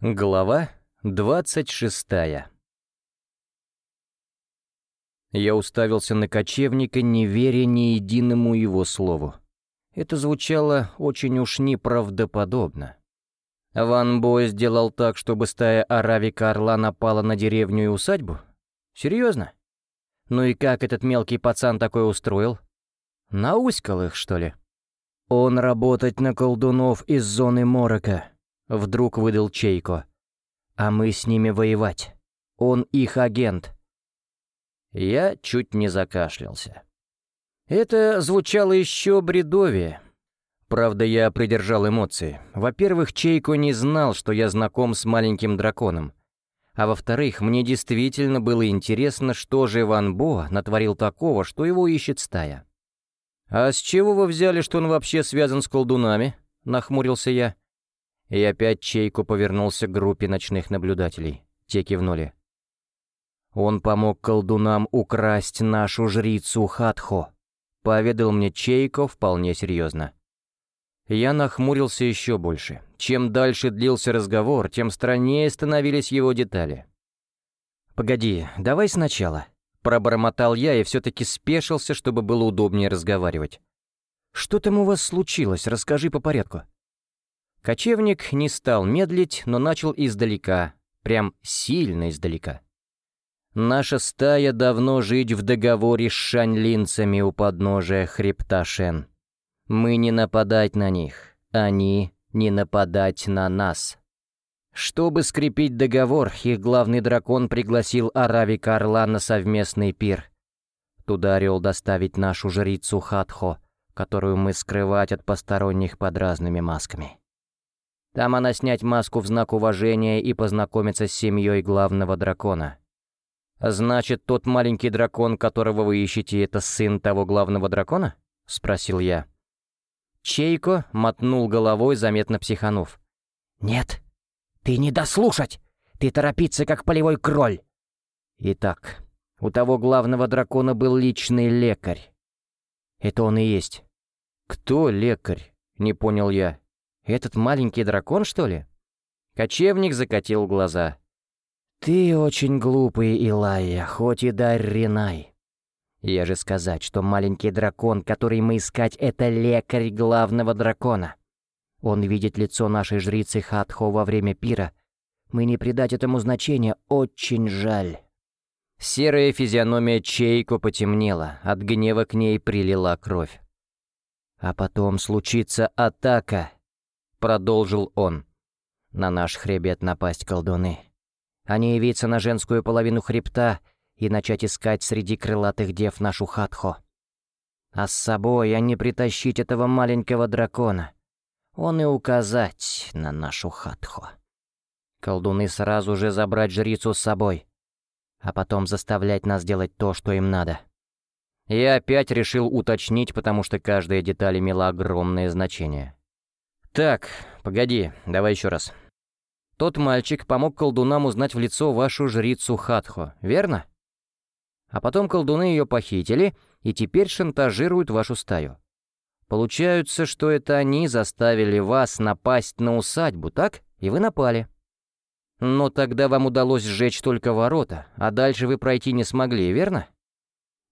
Глава двадцать шестая Я уставился на кочевника, не веря ни единому его слову. Это звучало очень уж неправдоподобно. Ван Бой сделал так, чтобы стая Аравика Орла напала на деревню и усадьбу? Серьезно? Ну и как этот мелкий пацан такое устроил? Науськал их, что ли? Он работать на колдунов из зоны Морока. Вдруг выдал Чейко. «А мы с ними воевать. Он их агент». Я чуть не закашлялся. Это звучало еще бредовее. Правда, я придержал эмоции. Во-первых, Чейко не знал, что я знаком с маленьким драконом. А во-вторых, мне действительно было интересно, что же Ван Бо натворил такого, что его ищет стая. «А с чего вы взяли, что он вообще связан с колдунами?» — нахмурился я. И опять Чейку повернулся к группе ночных наблюдателей. Те кивнули. «Он помог колдунам украсть нашу жрицу Хатхо», — поведал мне Чейко вполне серьезно. Я нахмурился еще больше. Чем дальше длился разговор, тем страннее становились его детали. «Погоди, давай сначала», — пробормотал я и все-таки спешился, чтобы было удобнее разговаривать. «Что там у вас случилось? Расскажи по порядку». Кочевник не стал медлить, но начал издалека, прям сильно издалека. Наша стая давно жить в договоре с шаньлинцами у подножия хребта Шен. Мы не нападать на них, они не нападать на нас. Чтобы скрепить договор, их главный дракон пригласил Аравика Орла на совместный пир. Туда орел доставить нашу жрицу Хатхо, которую мы скрывать от посторонних под разными масками. Там она снять маску в знак уважения и познакомиться с семьей главного дракона. «Значит, тот маленький дракон, которого вы ищете, это сын того главного дракона?» — спросил я. Чейко мотнул головой, заметно психанув. «Нет, ты не дослушать! Ты торопиться, как полевой кроль!» Итак, у того главного дракона был личный лекарь. Это он и есть. «Кто лекарь?» — не понял я. Этот маленький дракон, что ли?» Кочевник закатил глаза. «Ты очень глупый, Илайя, хоть и дар Ринай. Я же сказать, что маленький дракон, который мы искать, это лекарь главного дракона. Он видит лицо нашей жрицы Хатхо во время пира. Мы не придать этому значения, очень жаль». Серая физиономия Чейко потемнела, от гнева к ней прилила кровь. А потом случится атака, — продолжил он. «На наш хребет напасть колдуны. Они явиться на женскую половину хребта и начать искать среди крылатых дев нашу хатхо. А с собой они притащить этого маленького дракона. Он и указать на нашу хатхо. Колдуны сразу же забрать жрицу с собой, а потом заставлять нас делать то, что им надо». Я опять решил уточнить, потому что каждая деталь имела огромное значение. «Так, погоди, давай еще раз. Тот мальчик помог колдунам узнать в лицо вашу жрицу Хатхо, верно? А потом колдуны ее похитили и теперь шантажируют вашу стаю. Получается, что это они заставили вас напасть на усадьбу, так? И вы напали. Но тогда вам удалось сжечь только ворота, а дальше вы пройти не смогли, верно?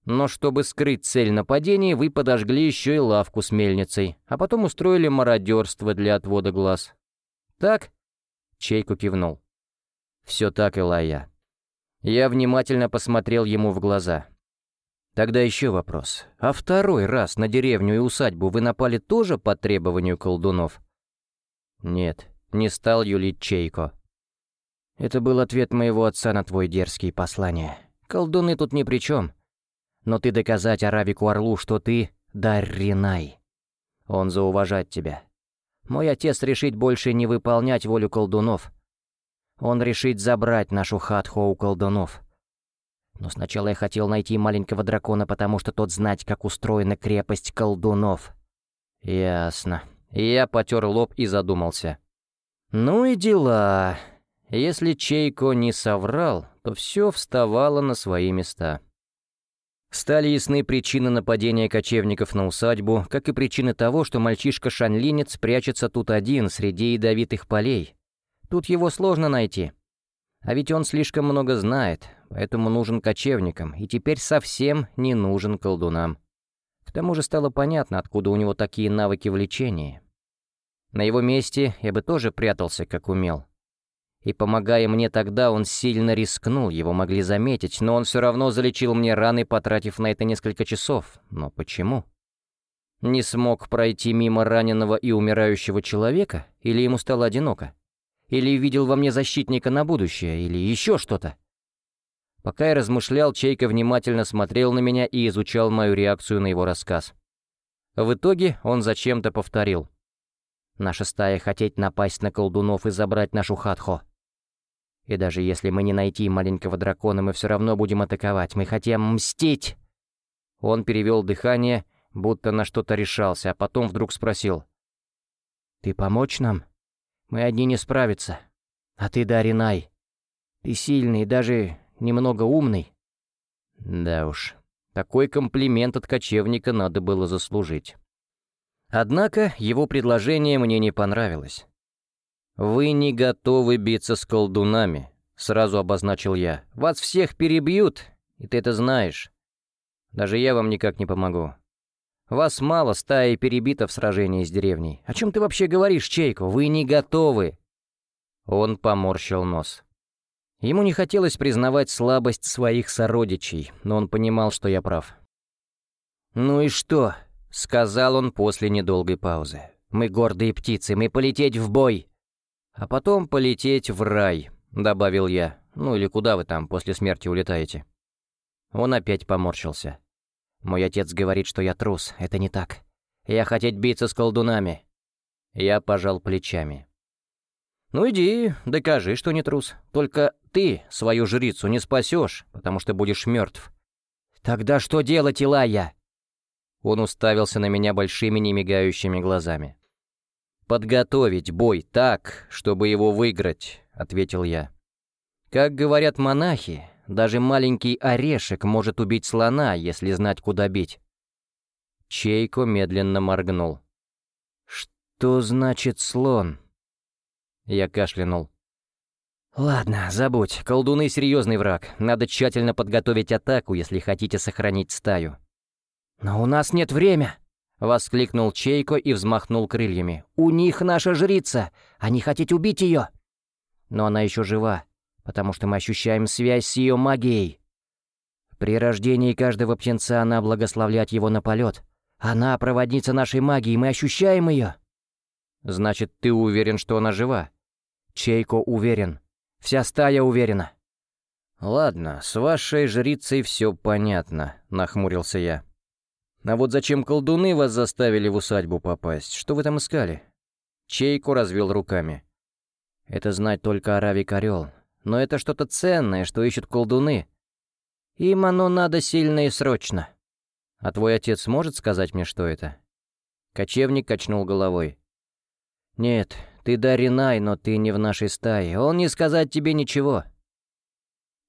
Но чтобы скрыть цель нападения, вы подожгли еще и лавку с мельницей, а потом устроили мародерство для отвода глаз. Так?» Чейку кивнул. «Все так, Илая». Я внимательно посмотрел ему в глаза. «Тогда еще вопрос. А второй раз на деревню и усадьбу вы напали тоже по требованию колдунов?» «Нет, не стал юлить Чейко. Это был ответ моего отца на твой дерзкий послание. Колдуны тут ни при чем но ты доказать Аравику Орлу, что ты Дарринай. Он зауважать тебя. Мой отец решит больше не выполнять волю колдунов. Он решит забрать нашу хатху у колдунов. Но сначала я хотел найти маленького дракона, потому что тот знать, как устроена крепость колдунов. Ясно. Я потер лоб и задумался. Ну и дела. Если Чейко не соврал, то все вставало на свои места. Стали ясны причины нападения кочевников на усадьбу, как и причины того, что мальчишка-шанлинец прячется тут один среди ядовитых полей. Тут его сложно найти. А ведь он слишком много знает, поэтому нужен кочевникам, и теперь совсем не нужен колдунам. К тому же стало понятно, откуда у него такие навыки в лечении. На его месте я бы тоже прятался, как умел. И помогая мне тогда, он сильно рискнул, его могли заметить, но он все равно залечил мне раны, потратив на это несколько часов. Но почему? Не смог пройти мимо раненого и умирающего человека? Или ему стало одиноко? Или видел во мне защитника на будущее? Или еще что-то? Пока я размышлял, Чейка внимательно смотрел на меня и изучал мою реакцию на его рассказ. В итоге он зачем-то повторил. «Наша стая хотеть напасть на колдунов и забрать нашу хатхо. И даже если мы не найти маленького дракона, мы все равно будем атаковать. Мы хотим мстить!» Он перевел дыхание, будто на что-то решался, а потом вдруг спросил. «Ты помочь нам? Мы одни не справиться. А ты, Даринай, ты сильный, даже немного умный». Да уж, такой комплимент от кочевника надо было заслужить. Однако его предложение мне не понравилось. «Вы не готовы биться с колдунами», — сразу обозначил я. «Вас всех перебьют, и ты это знаешь. Даже я вам никак не помогу. Вас мало, стая перебита в сражении с деревней. О чем ты вообще говоришь, Чейко? Вы не готовы!» Он поморщил нос. Ему не хотелось признавать слабость своих сородичей, но он понимал, что я прав. «Ну и что?» — сказал он после недолгой паузы. «Мы гордые птицы, мы полететь в бой!» «А потом полететь в рай», — добавил я. «Ну или куда вы там после смерти улетаете?» Он опять поморщился. «Мой отец говорит, что я трус. Это не так. Я хотеть биться с колдунами». Я пожал плечами. «Ну иди, докажи, что не трус. Только ты свою жрицу не спасешь, потому что будешь мертв». «Тогда что делать, Илая?» Он уставился на меня большими немигающими глазами. «Подготовить бой так, чтобы его выиграть», — ответил я. «Как говорят монахи, даже маленький орешек может убить слона, если знать, куда бить». Чейко медленно моргнул. «Что значит слон?» Я кашлянул. «Ладно, забудь. Колдуны — серьезный враг. Надо тщательно подготовить атаку, если хотите сохранить стаю». «Но у нас нет времени!» — воскликнул Чейко и взмахнул крыльями. «У них наша жрица! Они хотят убить ее!» «Но она еще жива, потому что мы ощущаем связь с ее магией. При рождении каждого птенца она благословляет его на полет. Она проводница нашей магии, мы ощущаем ее!» «Значит, ты уверен, что она жива?» «Чейко уверен. Вся стая уверена». «Ладно, с вашей жрицей все понятно», — нахмурился я. А вот зачем колдуны вас заставили в усадьбу попасть? Что вы там искали?» Чейку развел руками. «Это знать только Аравик Орел. Но это что-то ценное, что ищут колдуны. Им оно надо сильно и срочно. А твой отец может сказать мне, что это?» Кочевник качнул головой. «Нет, ты Даринай, но ты не в нашей стае. Он не сказать тебе ничего».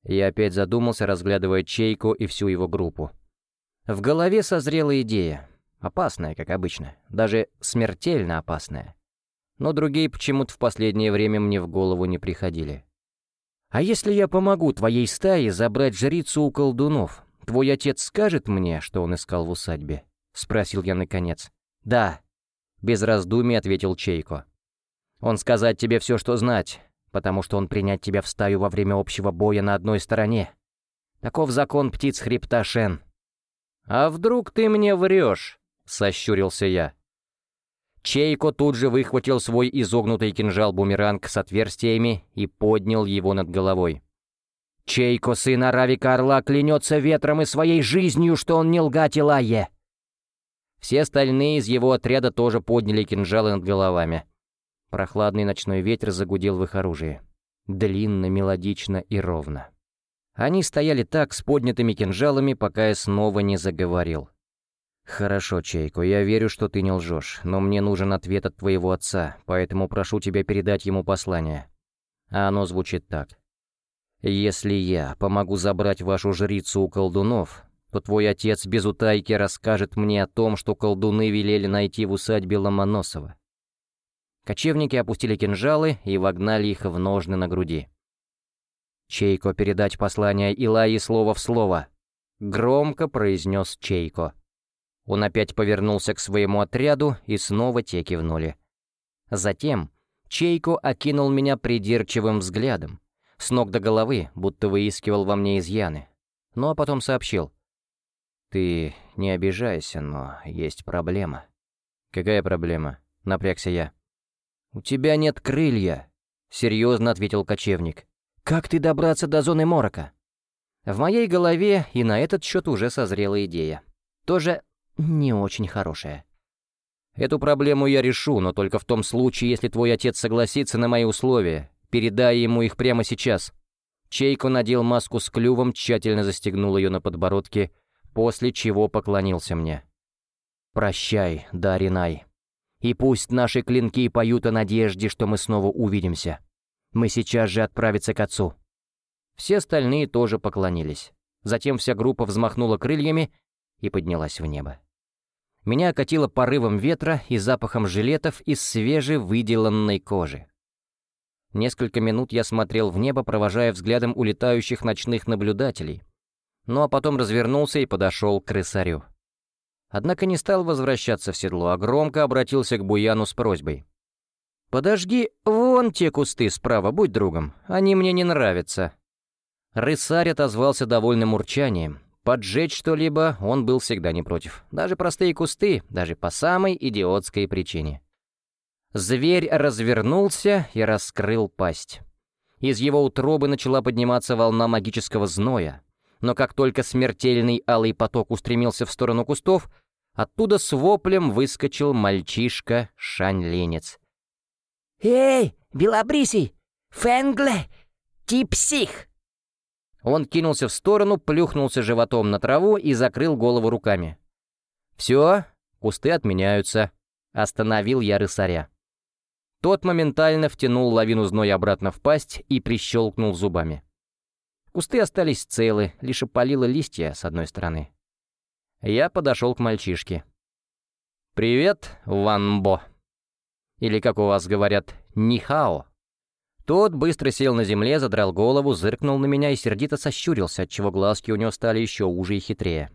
Я опять задумался, разглядывая Чейку и всю его группу. В голове созрела идея. Опасная, как обычно. Даже смертельно опасная. Но другие почему-то в последнее время мне в голову не приходили. «А если я помогу твоей стае забрать жрицу у колдунов, твой отец скажет мне, что он искал в усадьбе?» — спросил я наконец. «Да», — без раздумий ответил Чейко. «Он сказать тебе все, что знать, потому что он принять тебя в стаю во время общего боя на одной стороне. Таков закон птиц хребта Шен». «А вдруг ты мне врешь?» — сощурился я. Чейко тут же выхватил свой изогнутый кинжал-бумеранг с отверстиями и поднял его над головой. «Чейко, сын Аравика Орла, клянется ветром и своей жизнью, что он не лгать Илае!» Все остальные из его отряда тоже подняли кинжалы над головами. Прохладный ночной ветер загудел в их оружии. Длинно, мелодично и ровно. Они стояли так, с поднятыми кинжалами, пока я снова не заговорил. «Хорошо, Чайко, я верю, что ты не лжешь, но мне нужен ответ от твоего отца, поэтому прошу тебя передать ему послание». А оно звучит так. «Если я помогу забрать вашу жрицу у колдунов, то твой отец без утайки расскажет мне о том, что колдуны велели найти в усадьбе Ломоносова. Кочевники опустили кинжалы и вогнали их в ножны на груди. «Чейко передать послание Илаи слово в слово», — громко произнес Чейко. Он опять повернулся к своему отряду, и снова те кивнули. Затем Чейко окинул меня придирчивым взглядом, с ног до головы, будто выискивал во мне изъяны. Ну а потом сообщил. «Ты не обижайся, но есть проблема». «Какая проблема?» — напрягся я. «У тебя нет крылья», — серьезно ответил кочевник. «Как ты добраться до зоны морока?» В моей голове и на этот счет уже созрела идея. Тоже не очень хорошая. Эту проблему я решу, но только в том случае, если твой отец согласится на мои условия. Передай ему их прямо сейчас. Чейко надел маску с клювом, тщательно застегнул ее на подбородке, после чего поклонился мне. «Прощай, Даринай. И пусть наши клинки поют о надежде, что мы снова увидимся. Мы сейчас же отправиться к отцу». Все остальные тоже поклонились. Затем вся группа взмахнула крыльями и поднялась в небо. Меня окатило порывом ветра и запахом жилетов из свежевыделанной кожи. Несколько минут я смотрел в небо, провожая взглядом улетающих ночных наблюдателей. Ну а потом развернулся и подошел к крысарю. Однако не стал возвращаться в седло, а громко обратился к Буяну с просьбой. «Подожги вон те кусты справа, будь другом, они мне не нравятся». Рысарь отозвался довольным урчанием, Поджечь что-либо он был всегда не против. Даже простые кусты, даже по самой идиотской причине. Зверь развернулся и раскрыл пасть. Из его утробы начала подниматься волна магического зноя. Но как только смертельный алый поток устремился в сторону кустов, оттуда с воплем выскочил мальчишка-шаньленец. «Эй, белобрисий! Фенгле! Ты псих!» Он кинулся в сторону, плюхнулся животом на траву и закрыл голову руками. «Все, кусты отменяются», — остановил я рысаря. Тот моментально втянул лавину зноя обратно в пасть и прищелкнул зубами. Кусты остались целы, лишь опалило листья с одной стороны. Я подошел к мальчишке. «Привет, Ванбо». Или, как у вас говорят, «Нихао». Тот быстро сел на земле, задрал голову, зыркнул на меня и сердито сощурился, отчего глазки у него стали еще уже и хитрее.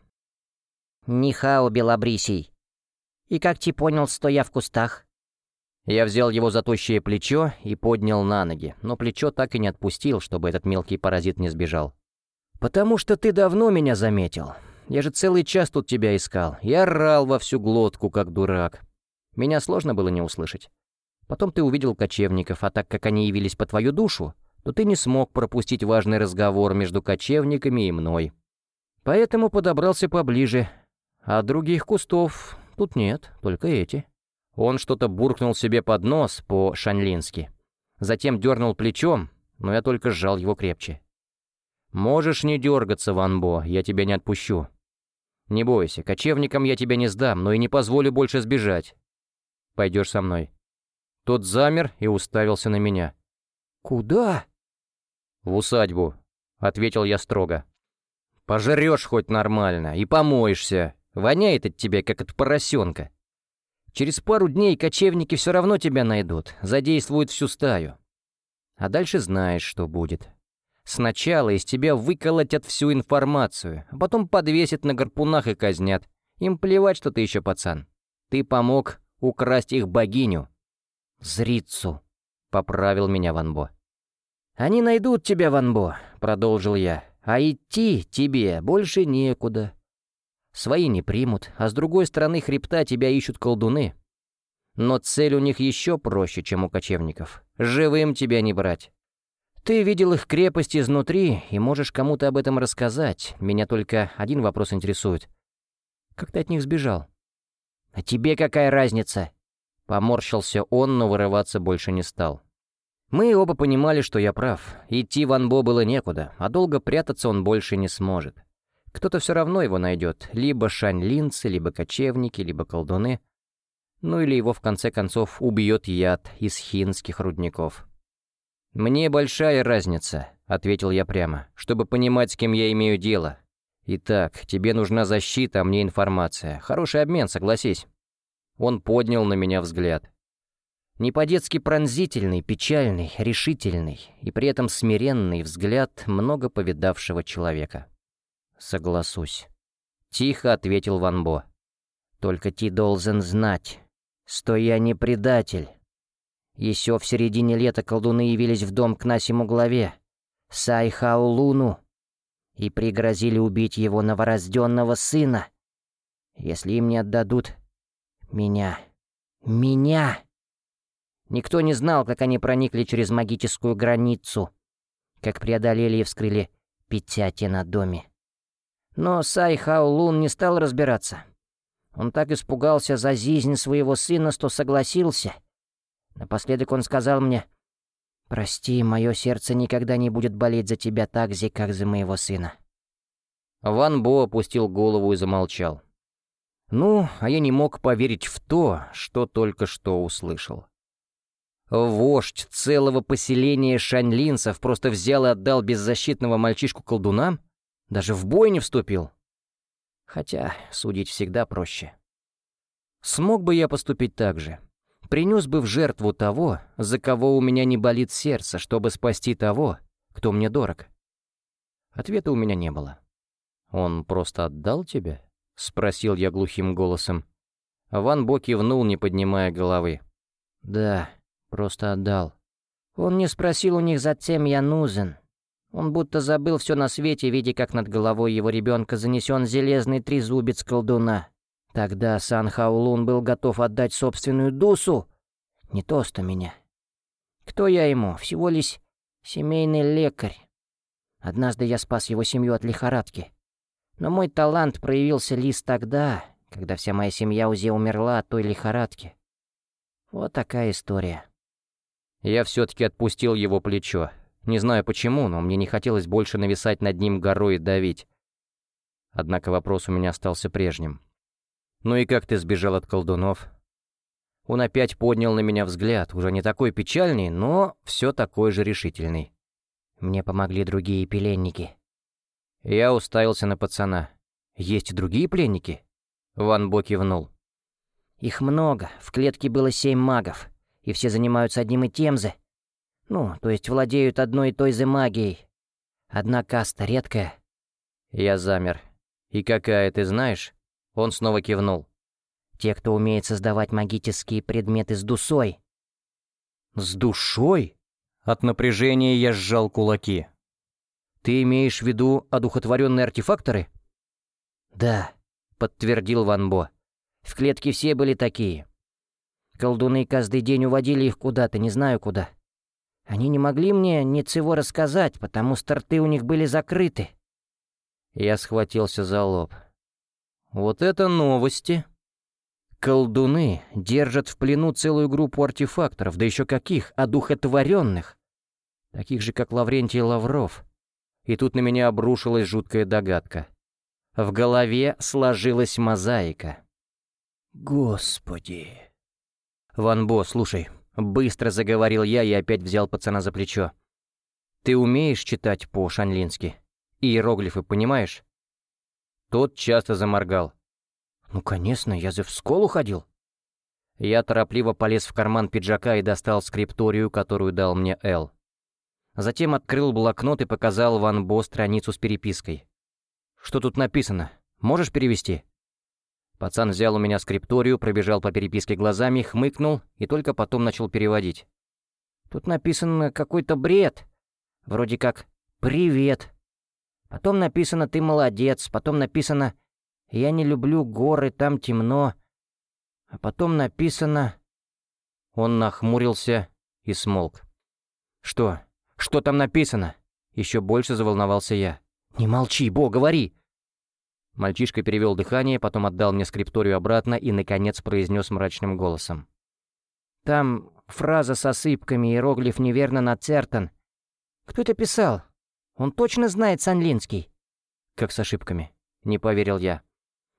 «Нихао, Белобрисий. И как ты понял, стоя в кустах?» Я взял его за тощее плечо и поднял на ноги, но плечо так и не отпустил, чтобы этот мелкий паразит не сбежал. «Потому что ты давно меня заметил. Я же целый час тут тебя искал. Я орал во всю глотку, как дурак. Меня сложно было не услышать. Потом ты увидел кочевников, а так как они явились по твою душу, то ты не смог пропустить важный разговор между кочевниками и мной. Поэтому подобрался поближе. А других кустов тут нет, только эти». Он что-то буркнул себе под нос по-шанлински. Затем дернул плечом, но я только сжал его крепче. «Можешь не дергаться, Ванбо, я тебя не отпущу. Не бойся, кочевникам я тебя не сдам, но и не позволю больше сбежать. Пойдешь со мной». Тот замер и уставился на меня. «Куда?» «В усадьбу», — ответил я строго. «Пожрешь хоть нормально и помоешься. Воняет от тебя, как от поросенка. Через пару дней кочевники все равно тебя найдут, задействуют всю стаю. А дальше знаешь, что будет. Сначала из тебя выколотят всю информацию, а потом подвесят на гарпунах и казнят. Им плевать, что ты еще пацан. Ты помог украсть их богиню, «Зрицу», — поправил меня Ванбо. «Они найдут тебя, Ванбо», — продолжил я, — «а идти тебе больше некуда. Свои не примут, а с другой стороны хребта тебя ищут колдуны. Но цель у них еще проще, чем у кочевников. Живым тебя не брать. Ты видел их крепость изнутри и можешь кому-то об этом рассказать. Меня только один вопрос интересует. Как ты от них сбежал?» «А тебе какая разница?» Поморщился он, но вырываться больше не стал. Мы оба понимали, что я прав. Идти Ван Бо было некуда, а долго прятаться он больше не сможет. Кто-то все равно его найдет, либо шань-линцы, либо кочевники, либо колдуны. Ну или его в конце концов убьет яд из хинских рудников. «Мне большая разница», — ответил я прямо, «чтобы понимать, с кем я имею дело. Итак, тебе нужна защита, а мне информация. Хороший обмен, согласись». Он поднял на меня взгляд. Не по-детски пронзительный, печальный, решительный и при этом смиренный взгляд много повидавшего человека. «Согласусь», — тихо ответил Ван Бо. «Только ты должен знать, что я не предатель. Еще в середине лета колдуны явились в дом к Насиму главе, Сай Хаолуну, и пригрозили убить его новорожденного сына, если им не отдадут меня. Меня!» Никто не знал, как они проникли через магическую границу, как преодолели и вскрыли печати на доме. Но Сай Хаолун не стал разбираться. Он так испугался за жизнь своего сына, что согласился. Напоследок он сказал мне, «Прости, мое сердце никогда не будет болеть за тебя так же, как за моего сына». Ван Бо опустил голову и замолчал. Ну, а я не мог поверить в то, что только что услышал. Вождь целого поселения шаньлинцев просто взял и отдал беззащитного мальчишку колдунам? Даже в бой не вступил? Хотя судить всегда проще. Смог бы я поступить так же? Принес бы в жертву того, за кого у меня не болит сердце, чтобы спасти того, кто мне дорог? Ответа у меня не было. «Он просто отдал тебя?» — спросил я глухим голосом. Ван Бо кивнул, не поднимая головы. «Да», Просто отдал. Он не спросил у них, зачем я нужен. Он будто забыл все на свете, видя, как над головой его ребенка занесен железный трезубец колдуна. Тогда Сан Хаулун был готов отдать собственную душу. Не то что меня. Кто я ему? Всего лишь семейный лекарь. Однажды я спас его семью от лихорадки. Но мой талант проявился лишь тогда, когда вся моя семья уже умерла от той лихорадки. Вот такая история. Я все-таки отпустил его плечо. Не знаю почему, но мне не хотелось больше нависать над ним горой и давить. Однако вопрос у меня остался прежним. «Ну и как ты сбежал от колдунов?» Он опять поднял на меня взгляд, уже не такой печальный, но все такой же решительный. Мне помогли другие пленники. Я уставился на пацана. «Есть другие пленники?» Ван Бо кивнул. «Их много. В клетке было семь магов и все занимаются одним и тем же. Ну, то есть владеют одной и той же магией. Одна каста редкая». Я замер. «И какая, ты знаешь?» Он снова кивнул. «Те, кто умеет создавать магические предметы с душой». «С душой?» От напряжения я сжал кулаки. «Ты имеешь в виду одухотворенные артефакторы?» «Да», — подтвердил Ван Бо. «В клетке все были такие. Колдуны каждый день уводили их куда-то, не знаю куда. Они не могли мне ничего рассказать, потому что рты у них были закрыты. Я схватился за лоб. Вот это новости. Колдуны держат в плену целую группу артефакторов, да еще каких, одухотворенных. Таких же, как Лаврентий Лавров. И тут на меня обрушилась жуткая догадка. В голове сложилась мозаика. «Господи!» «Ван Бо, слушай», — быстро заговорил я и опять взял пацана за плечо. «Ты умеешь читать по-шанлински? Иероглифы понимаешь?» Тот часто заморгал. «Ну, конечно, я же в школу ходил». Я торопливо полез в карман пиджака и достал скрипторию, которую дал мне Эл. Затем открыл блокнот и показал Ван Бо страницу с перепиской. «Что тут написано? Можешь перевести?» Пацан взял у меня скрипторию, пробежал по переписке глазами, хмыкнул и только потом начал переводить. Тут написано какой-то бред. Вроде как «Привет». Потом написано «Ты молодец», потом написано «Я не люблю горы, там темно». А потом написано... Он нахмурился и смолк. «Что? Что там написано?» Еще больше заволновался я. «Не молчи, Бо, говори!» Мальчишка перевел дыхание, потом отдал мне скрипторию обратно и, наконец, произнес мрачным голосом. «Там фраза с осыпками, иероглиф неверно нацертан. Кто это писал? Он точно знает Санлинский?» «Как с ошибками?» — не поверил я.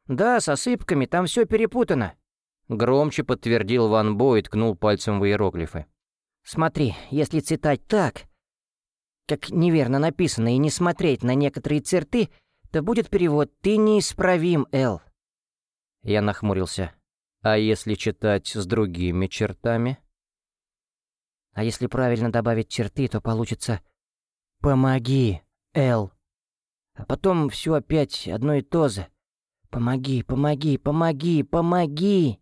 «Да, с осыпками, там все перепутано». Громче подтвердил Ван Бо и ткнул пальцем в иероглифы. «Смотри, если цитать так, как неверно написано, и не смотреть на некоторые черты, то будет перевод «Ты неисправим, Эл». Я нахмурился. А если читать с другими чертами? А если правильно добавить черты, то получится «Помоги, Эл». А потом все опять одно и то же. «Помоги, помоги, помоги, помоги!»